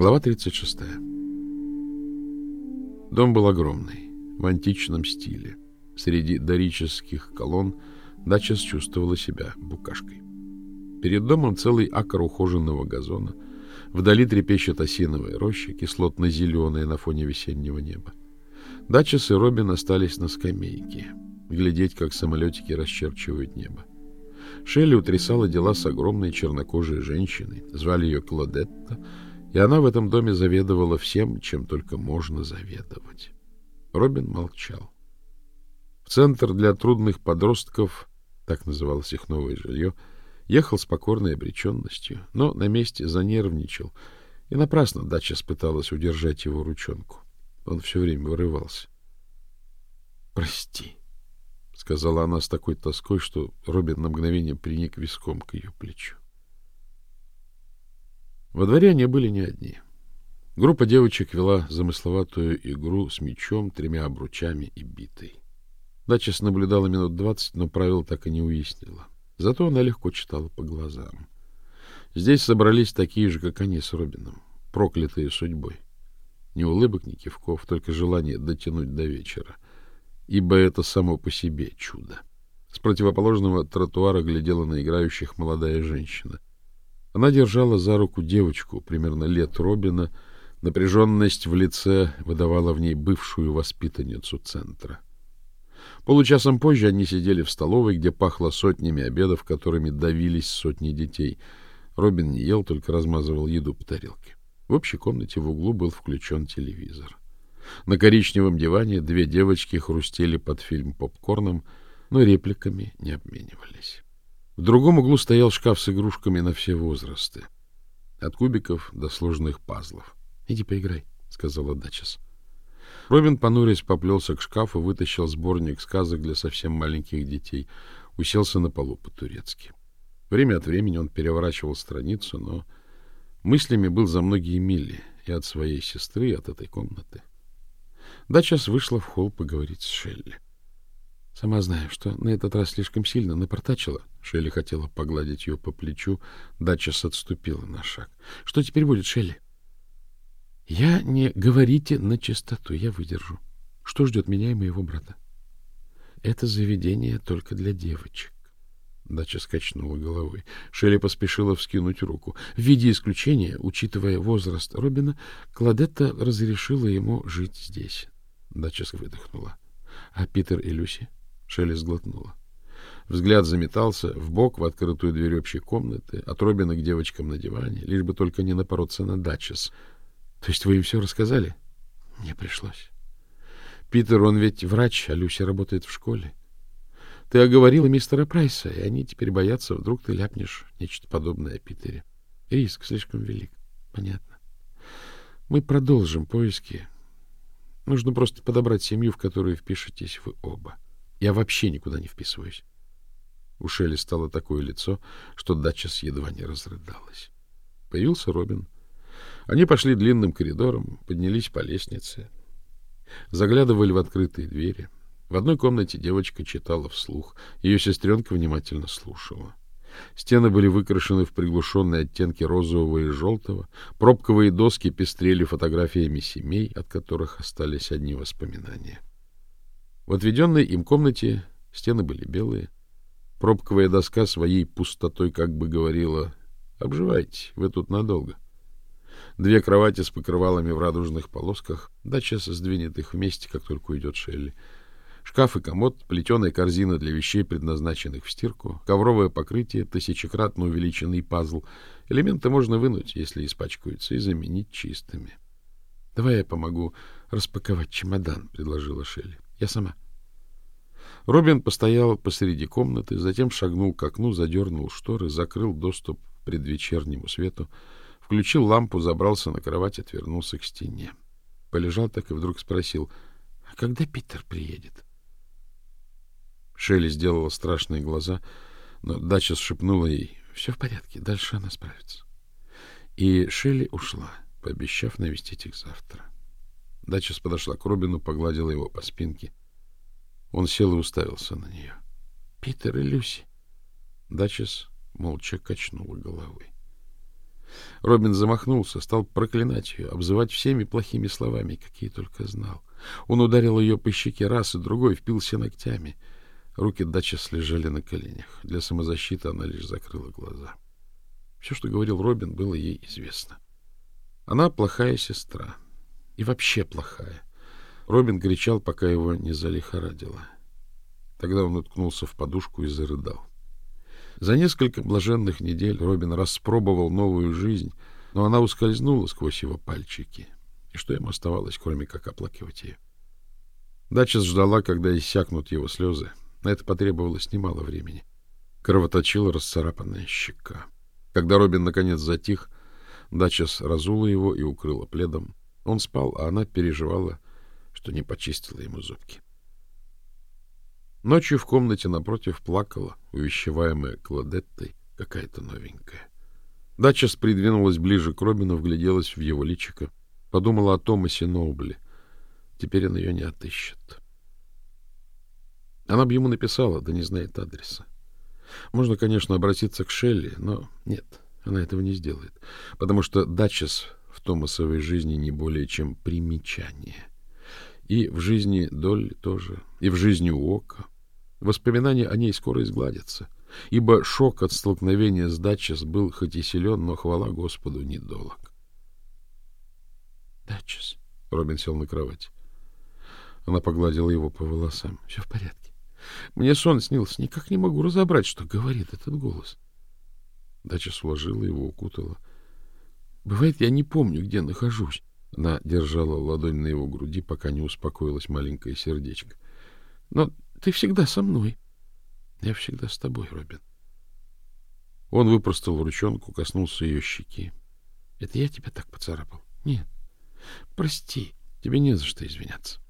Глава 36. Дом был огромный, в античном стиле. Среди дорических колонн дача чувствовала себя букашкой. Перед домом целый акр ухоженного газона. Вдали трепещет осиновая роща, кислотно-зеленая на фоне весеннего неба. Дачес и Робин остались на скамейке, глядеть, как самолетики расчерчивают небо. Шелли утрясала дела с огромной чернокожей женщиной. Звали ее Клодетта, и она в этом доме заведовала всем, чем только можно заведовать. Робин молчал. В центр для трудных подростков, так называлось их новое жилье, ехал с покорной обреченностью, но на месте занервничал, и напрасно дача пыталась удержать его ручонку. Он все время вырывался. «Прости», — сказала она с такой тоской, что Робин на мгновение приник виском к ее плечу. Во дворе они были не одни. Группа девочек вела замысловатую игру с мечом, тремя обручами и битой. Дача наблюдала минут двадцать, но правил так и не уяснила. Зато она легко читала по глазам. Здесь собрались такие же, как они с Робином, проклятые судьбой. Ни улыбок, ни кивков, только желание дотянуть до вечера. Ибо это само по себе чудо. С противоположного тротуара глядела на играющих молодая женщина — она держала за руку девочку, примерно лет Робина. Напряженность в лице выдавала в ней бывшую воспитанницу центра. Получасом позже они сидели в столовой, где пахло сотнями обедов, которыми давились сотни детей. Робин не ел, только размазывал еду по тарелке. В общей комнате в углу был включен телевизор. На коричневом диване две девочки хрустели под фильм попкорном, но репликами не обменивались. В другом углу стоял шкаф с игрушками на все возрасты. От кубиков до сложных пазлов. — Иди поиграй, — сказала Дачес. Робин, понурясь, поплелся к шкафу, вытащил сборник сказок для совсем маленьких детей, уселся на полу по-турецки. Время от времени он переворачивал страницу, но мыслями был за многие мили и от своей сестры, и от этой комнаты. Дачес вышла в холл поговорить с Шелли. — Сама знаю, что на этот раз слишком сильно напортачила. Шелли хотела погладить ее по плечу. Дачес отступила на шаг. — Что теперь будет, Шелли? — Я не говорите на чистоту, я выдержу. Что ждет меня и моего брата? — Это заведение только для девочек. Дача скачнула головой. Шелли поспешила вскинуть руку. В виде исключения, учитывая возраст Робина, Кладетта разрешила ему жить здесь. Дача выдохнула. — А Питер и Люси? — Шелли сглотнула. Взгляд заметался в бок в открытую дверь общей комнаты, от Робина к девочкам на диване, лишь бы только не напороться на дачес. — То есть вы им все рассказали? — Мне пришлось. — Питер, он ведь врач, а Люся работает в школе. Ты оговорила мистера Прайса, и они теперь боятся, вдруг ты ляпнешь нечто подобное о Питере. Риск слишком велик. Понятно. Мы продолжим поиски. Нужно просто подобрать семью, в которую впишетесь вы оба. — я вообще никуда не вписываюсь. У Шелли стало такое лицо, что Датчас едва не разрыдалась. Появился Робин. Они пошли длинным коридором, поднялись по лестнице, заглядывали в открытые двери. В одной комнате девочка читала вслух, ее сестренка внимательно слушала. Стены были выкрашены в приглушенные оттенки розового и желтого, пробковые доски пестрели фотографиями семей, от которых остались одни воспоминания. В отведенной им комнате стены были белые. Пробковая доска своей пустотой как бы говорила «Обживайте, вы тут надолго». Две кровати с покрывалами в радужных полосках. Дача сдвинет их вместе, как только уйдет Шелли. Шкаф и комод, плетеная корзина для вещей, предназначенных в стирку, ковровое покрытие, тысячекратно увеличенный пазл. Элементы можно вынуть, если испачкаются, и заменить чистыми. — Давай я помогу распаковать чемодан, — предложила Шелли. Я сама. Робин постоял посреди комнаты, затем шагнул к окну, задернул шторы, закрыл доступ к предвечернему свету, включил лампу, забрался на кровать, отвернулся к стене. Полежал так и вдруг спросил, а когда Питер приедет? Шелли сделала страшные глаза, но Дача шепнула ей, все в порядке, дальше она справится. И Шелли ушла, пообещав навестить их завтра. Дачес подошла к Робину, погладила его по спинке. Он сел и уставился на нее. — Питер и Люси. Дачес молча качнула головой. Робин замахнулся, стал проклинать ее, обзывать всеми плохими словами, какие только знал. Он ударил ее по щеке раз и другой, впился ногтями. Руки Дачес лежали на коленях. Для самозащиты она лишь закрыла глаза. Все, что говорил Робин, было ей известно. Она плохая сестра. И вообще плохая. Робин кричал, пока его не залихорадило. Тогда он уткнулся в подушку и зарыдал. За несколько блаженных недель Робин распробовал новую жизнь, но она ускользнула сквозь его пальчики. И что ему оставалось, кроме как оплакивать ее? Дача ждала, когда иссякнут его слезы. На это потребовалось немало времени. Кровоточила расцарапанная щека. Когда Робин наконец затих, Дачес разула его и укрыла пледом. Он спал, а она переживала, что не почистила ему зубки. Ночью в комнате напротив плакала, увещеваемая Кладеттой, какая-то новенькая. Дачес придвинулась ближе к Робину, вгляделась в его личико, подумала о Томасе Ноубле. Теперь он ее не отыщет. Она бы ему написала, да не знает адреса. Можно, конечно, обратиться к Шелли, но нет, она этого не сделает, потому что Дачес в Томасовой жизни не более чем примечание. И в жизни Долли тоже, и в жизни Уока. Воспоминания о ней скоро изгладятся, ибо шок от столкновения с Датчес был хоть и силен, но, хвала Господу, недолг. Датчес, Робин сел на кровать. Она погладила его по волосам. Все в порядке. Мне сон снился. Никак не могу разобрать, что говорит этот голос. Дача сложила его, укутала. Бывает, я не помню, где нахожусь. Она держала ладонь на его груди, пока не успокоилось маленькое сердечко. Но ты всегда со мной. Я всегда с тобой, Робин. Он выпростал ручонку, коснулся ее щеки. Это я тебя так поцарапал? Нет. Прости, тебе не за что извиняться.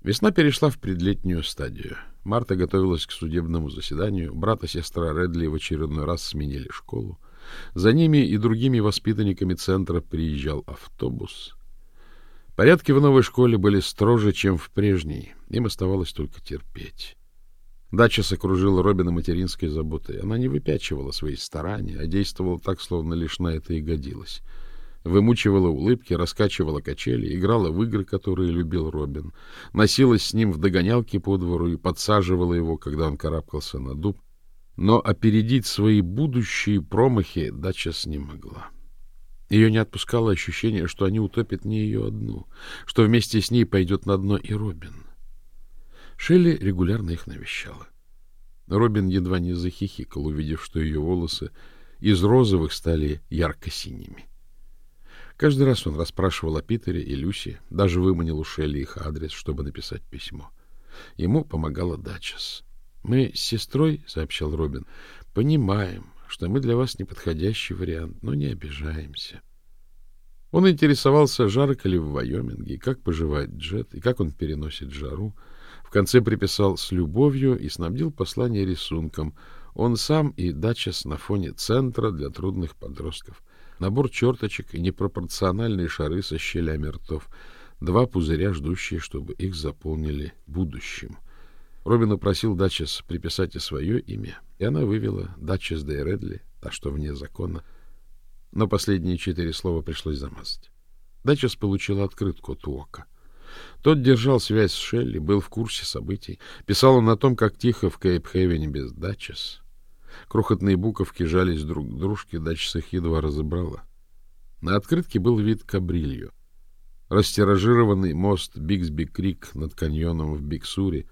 Весна перешла в предлетнюю стадию. Марта готовилась к судебному заседанию. Брат и сестра Редли в очередной раз сменили школу. За ними и другими воспитанниками центра приезжал автобус. Порядки в новой школе были строже, чем в прежней. Им оставалось только терпеть. Дача сокружила Робина материнской заботой. Она не выпячивала свои старания, а действовала так, словно лишь на это и годилась вымучивала улыбки, раскачивала качели, играла в игры, которые любил Робин, носилась с ним в догонялки по двору и подсаживала его, когда он карабкался на дуб. Но опередить свои будущие промахи дача с ним могла. Ее не отпускало ощущение, что они утопят не ее одну, что вместе с ней пойдет на дно и Робин. Шелли регулярно их навещала. Робин едва не захихикал, увидев, что ее волосы из розовых стали ярко-синими. Каждый раз он расспрашивал о Питере и Люси, даже выманил у Шелли их адрес, чтобы написать письмо. Ему помогала Дачес. Мы с сестрой, сообщал Робин, понимаем, что мы для вас неподходящий вариант, но не обижаемся. Он интересовался, жарко ли в Вайоминге, как поживает Джет и как он переносит жару. В конце приписал с любовью и снабдил послание рисунком. Он сам и Дачес на фоне центра для трудных подростков — набор черточек и непропорциональные шары со щелями ртов, два пузыря, ждущие, чтобы их заполнили будущим. Робин просил Датчес приписать и свое имя, и она вывела Датчес де Редли, так что вне закона, но последние четыре слова пришлось замазать. Датчес получила открытку от Уока. Тот держал связь с Шелли, был в курсе событий, писал он о том, как тихо в Кейп-Хевене без Датчес — Крохотные буковки жались друг к дружке, дача их едва разобрала. На открытке был вид кабрилью. Растиражированный мост Бигсби-Крик над каньоном в Биксуре,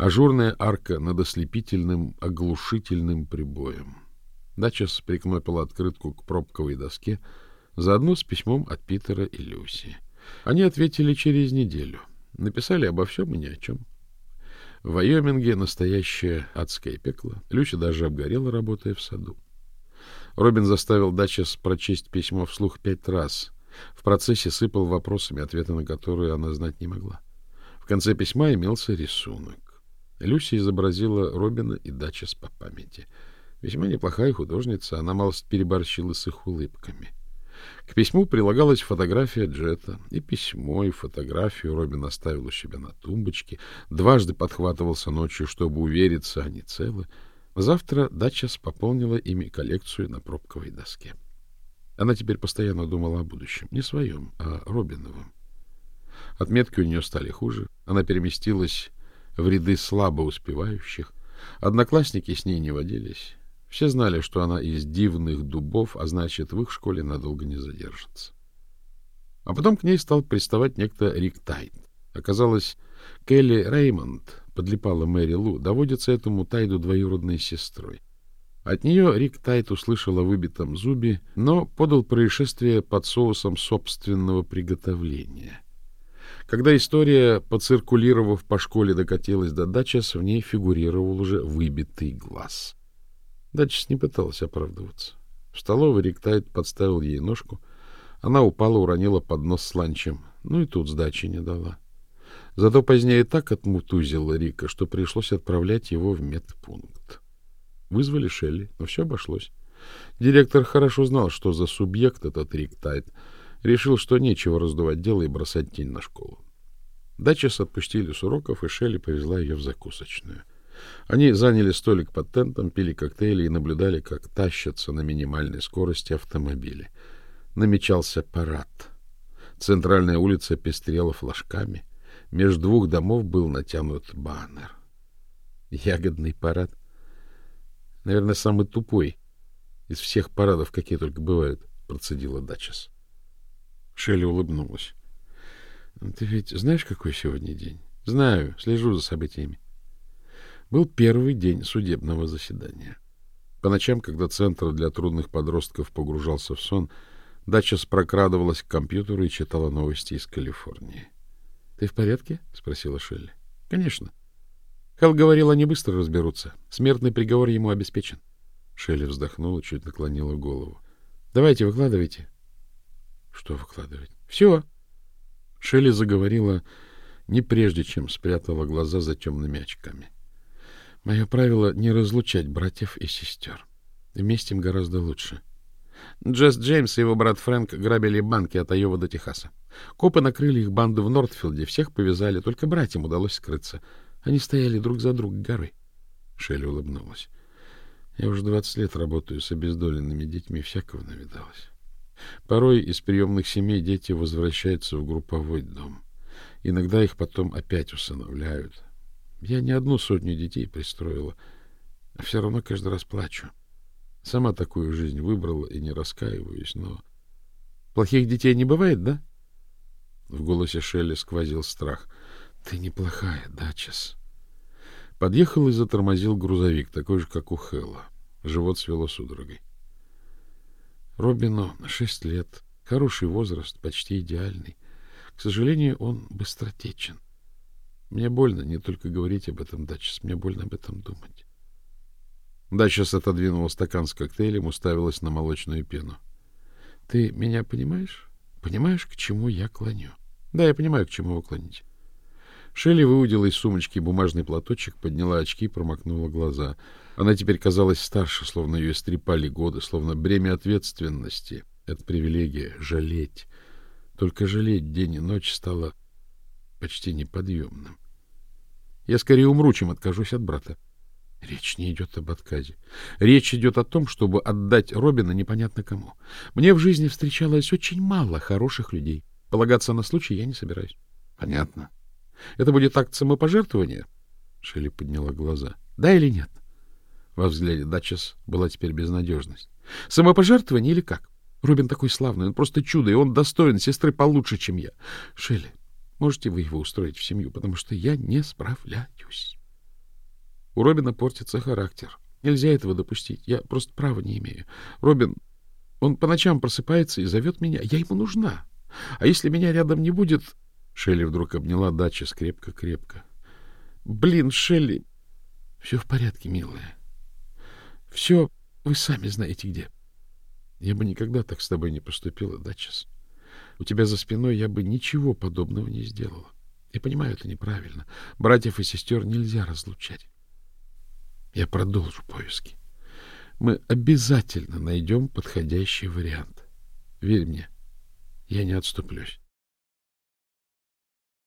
ажурная арка над ослепительным, оглушительным прибоем. Дачес прикнопила открытку к пробковой доске, заодно с письмом от Питера и Люси. Они ответили через неделю. Написали обо всем и ни о чем. В Вайоминге настоящее адское пекло. Люся даже обгорела, работая в саду. Робин заставил Дачес прочесть письмо вслух пять раз. В процессе сыпал вопросами, ответы на которые она знать не могла. В конце письма имелся рисунок. Люся изобразила Робина и Дачес по памяти. Весьма неплохая художница, она малость переборщила с их улыбками. К письму прилагалась фотография Джета, и письмо, и фотографию Робин оставил у себя на тумбочке, дважды подхватывался ночью, чтобы увериться, они целы. Завтра Датчас пополнила ими коллекцию на пробковой доске. Она теперь постоянно думала о будущем, не своем, а Робиновом. Отметки у нее стали хуже. Она переместилась в ряды слабо успевающих. Одноклассники с ней не водились. Все знали, что она из дивных дубов, а значит, в их школе надолго не задержится. А потом к ней стал приставать некто Рик Тайт. Оказалось, Келли Реймонд подлипала Мэри Лу, доводится этому Тайду двоюродной сестрой. От нее Рик Тайт услышал о выбитом зубе, но подал происшествие под соусом собственного приготовления. Когда история, поциркулировав по школе, докатилась до Дачес, в ней фигурировал уже выбитый глаз. Дачес не пыталась оправдываться. В столовой Рик Тайт подставил ей ножку. Она упала, уронила поднос с ланчем. Ну и тут сдачи не дала. Зато позднее так отмутузила Рика, что пришлось отправлять его в медпункт. Вызвали Шелли, но все обошлось. Директор хорошо знал, что за субъект этот Рик Тайт. Решил, что нечего раздувать дело и бросать тень на школу. Дачес отпустили с уроков, и Шелли повезла ее в закусочную. Они заняли столик под тентом, пили коктейли и наблюдали, как тащатся на минимальной скорости автомобили. Намечался парад. Центральная улица пестрела флажками. Между двух домов был натянут баннер. Ягодный парад. Наверное, самый тупой из всех парадов, какие только бывают, процедила Дачес. Шелли улыбнулась. — Ты ведь знаешь, какой сегодня день? — Знаю, слежу за событиями. Был первый день судебного заседания. По ночам, когда Центр для трудных подростков погружался в сон, Дачес прокрадывалась к компьютеру и читала новости из Калифорнии. — ты в порядке? спросила Шелли. Конечно. Хэл говорил, они быстро разберутся. Смертный приговор ему обеспечен. Шелли вздохнула, чуть наклонила голову. Давайте, выкладывайте. Что выкладывать? Все. Шелли заговорила не прежде, чем спрятала глаза за темными очками. Мое правило — не разлучать братьев и сестер. Вместе им гораздо лучше. Джесс Джеймс и его брат Фрэнк грабили банки от Айова до Техаса. Копы накрыли их банду в Нортфилде, всех повязали, только братьям удалось скрыться. Они стояли друг за друг горой. Шелли улыбнулась. Я уже двадцать лет работаю с обездоленными детьми, всякого навидалась. Порой из приемных семей дети возвращаются в групповой дом. Иногда их потом опять усыновляют. Я не одну сотню детей пристроила, а все равно каждый раз плачу. Сама такую жизнь выбрала и не раскаиваюсь, но... Плохих детей не бывает, да? В голосе Шелли сквозил страх. Ты неплохая, Дачес. Подъехал и затормозил грузовик, такой же, как у Хэлла. Живот свело судорогой. Робину шесть лет. Хороший возраст, почти идеальный. К сожалению, он быстротечен. Мне больно не только говорить об этом, Дачес, мне больно об этом думать. Дачес отодвинула стакан с коктейлем, уставилась на молочную пену. — Ты меня понимаешь? Понимаешь, к чему я клоню? — Да, я понимаю, к чему вы клоните. Шелли выудила из сумочки бумажный платочек, подняла очки и промокнула глаза. Она теперь казалась старше, словно ее истрепали годы, словно бремя ответственности. Это привилегия — жалеть. Только жалеть день и ночь стало почти неподъемным. Я скорее умру, чем откажусь от брата. Речь не идет об отказе. Речь идет о том, чтобы отдать Робина непонятно кому. Мне в жизни встречалось очень мало хороших людей. Полагаться на случай я не собираюсь. Понятно. Это будет акт самопожертвования? Шелли подняла глаза. Да или нет? Во взгляде Датчес была теперь безнадежность. Самопожертвование или как? Робин такой славный, он просто чудо, и он достоин сестры получше, чем я. Шелли, можете вы его устроить в семью, потому что я не справляюсь. У Робина портится характер. Нельзя этого допустить. Я просто права не имею. Робин, он по ночам просыпается и зовет меня. Я ему нужна. А если меня рядом не будет... Шелли вдруг обняла дачу скрепко-крепко. Блин, Шелли, все в порядке, милая. Все вы сами знаете где. Я бы никогда так с тобой не поступила, Дачес. У тебя за спиной я бы ничего подобного не сделала. Я понимаю, это неправильно. Братьев и сестер нельзя разлучать. Я продолжу поиски. Мы обязательно найдем подходящий вариант. Верь мне, я не отступлюсь.